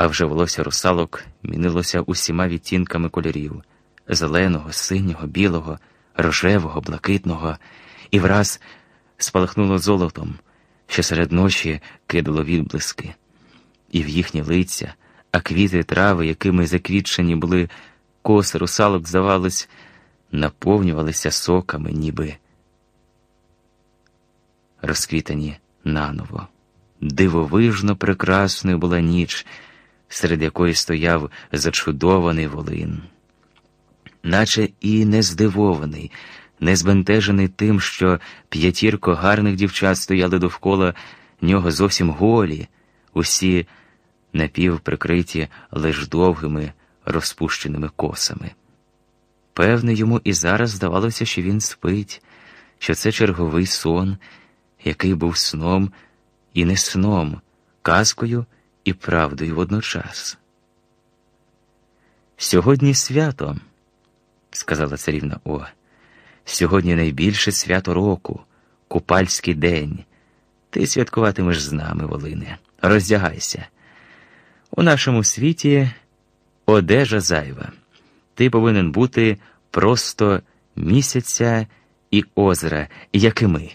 а вже волосся русалок мінилося усіма відтінками кольорів зеленого, синього, білого, рожевого, блакитного, і враз спалахнуло золотом, що серед ночі кидало відблиски, і в їхні лиця, а квіти трави, якими заквітчені були коси русалок, здавалось, наповнювалися соками, ніби розквітані наново. Дивовижно прекрасною була ніч, серед якої стояв зачудований волин, наче і не здивований, не збентежений тим, що п'ятірко гарних дівчат стояли довкола нього зовсім голі, усі напівприкриті лиш довгими розпущеними косами. Певне, йому і зараз здавалося, що він спить, що це черговий сон, який був сном і не сном, казкою і правдою водночас. Сьогодні свято, сказала царівна О, сьогодні найбільше свято року, купальський день. Ти святкуватимеш з нами, Волине. Роздягайся. У нашому світі одежа зайва. Ти повинен бути просто місяця і озера, як і ми.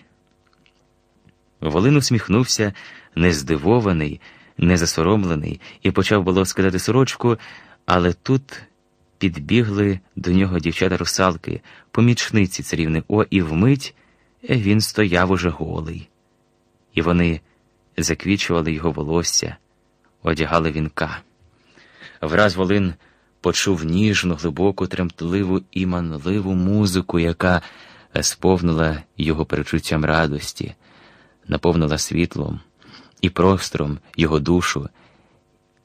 Волин усміхнувся, нездивований, незасоромлений, і почав було скидати сорочку, але тут підбігли до нього дівчата русалки, помічниці царівни О, і вмить він стояв уже голий. І вони заквічували його волосся, одягали вінка. Враз Волин почув ніжну, глибоку, тремтливу і манливу музику, яка сповнила його перечуттям радості, наповнила світлом і простором його душу,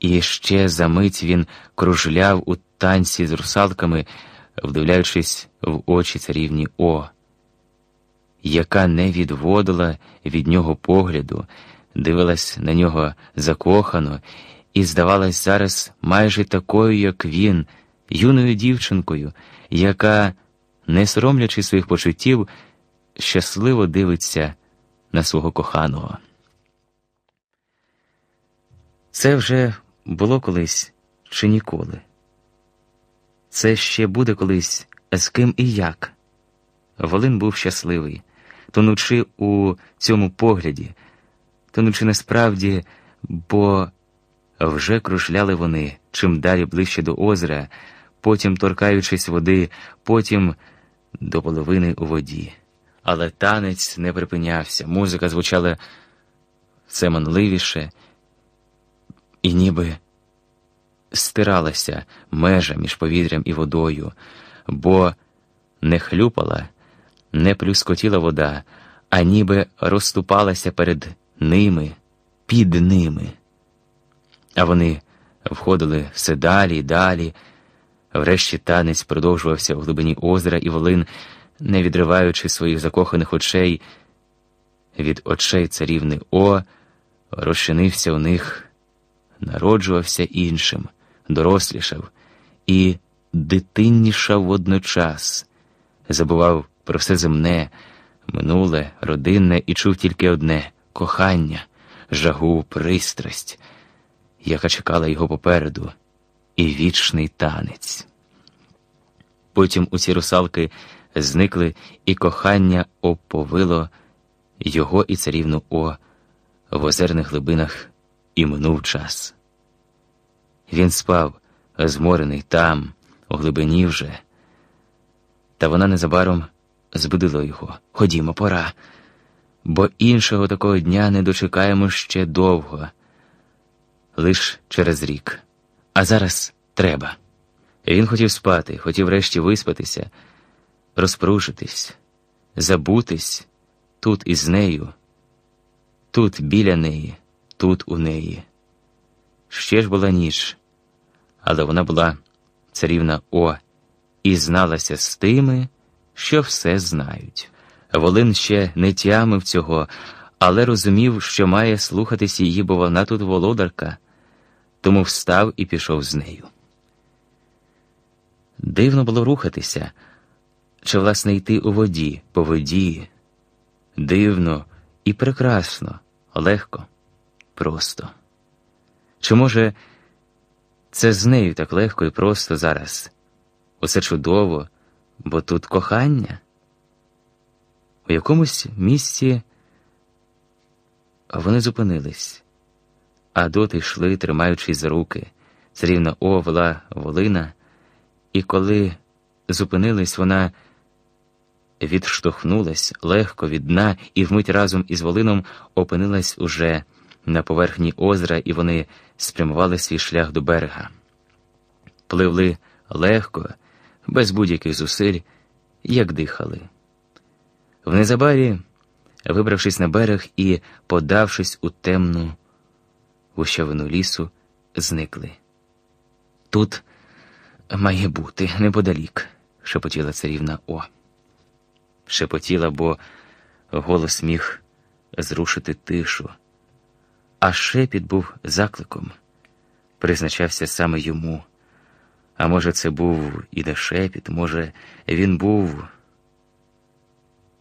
і ще за мить він кружляв у танці з русалками, вдивляючись в очі царівні О, яка не відводила від нього погляду, дивилась на нього закохано і здавалась зараз майже такою, як він, юною дівчинкою, яка, не соромлячи своїх почуттів, щасливо дивиться на свого коханого. Це вже було колись чи ніколи. Це ще буде колись з ким і як. Волин був щасливий, тонучи у цьому погляді, тонучи насправді, бо вже кружляли вони чим далі ближче до озера, потім торкаючись води, потім до половини у воді. Але танець не припинявся, музика звучала все манливіше і ніби стиралася межа між повітрям і водою, бо не хлюпала, не плюскотіла вода, а ніби розступалася перед ними, під ними. А вони входили все далі і далі. Врешті танець продовжувався в глибині озера, і волин, не відриваючи своїх закоханих очей від очей царівни О, розчинився у них народжувався іншим, дорослішав і дитиннішав водночас, забував про все земне, минуле, родинне і чув тільки одне кохання, жагу, пристрасть, яка чекала його попереду, і вічний танець. Потім усі русалки зникли, і кохання оповило його і царівну О в озерних глибинах і минув час. Він спав, зморений там, у глибині вже, та вона незабаром збудила його. Ходімо, пора, бо іншого такого дня не дочекаємо ще довго, лиш через рік. А зараз треба. Він хотів спати, хотів врешті виспатися, розпружитись, забутись тут із нею, тут біля неї тут у неї. Ще ж була ніч, але вона була царівна О і зналася з тими, що все знають. Волин ще не тямив цього, але розумів, що має слухатись її, бо вона тут володарка, тому встав і пішов з нею. Дивно було рухатися, чи, власне, йти у воді, по воді. Дивно і прекрасно, легко просто. Чи, може, Це з нею так легко і просто зараз. Усе чудово, бо тут кохання. У якомусь місці вони зупинились, а доти йшли, тримаючись за руки. Царівна О вела волина, і коли зупинились, вона відштовхнулась легко від дна і вмить разом із волином опинилась уже на поверхні озера, і вони спрямували свій шлях до берега. Пливли легко, без будь-яких зусиль, як дихали. В незабарі, вибравшись на берег і подавшись у темну гущавину лісу, зникли. Тут має бути неподалік, шепотіла царівна О. Шепотіла, бо голос міг зрушити тишу, а шепіт був закликом, призначався саме йому. А може, це був і де шепіт, може, він був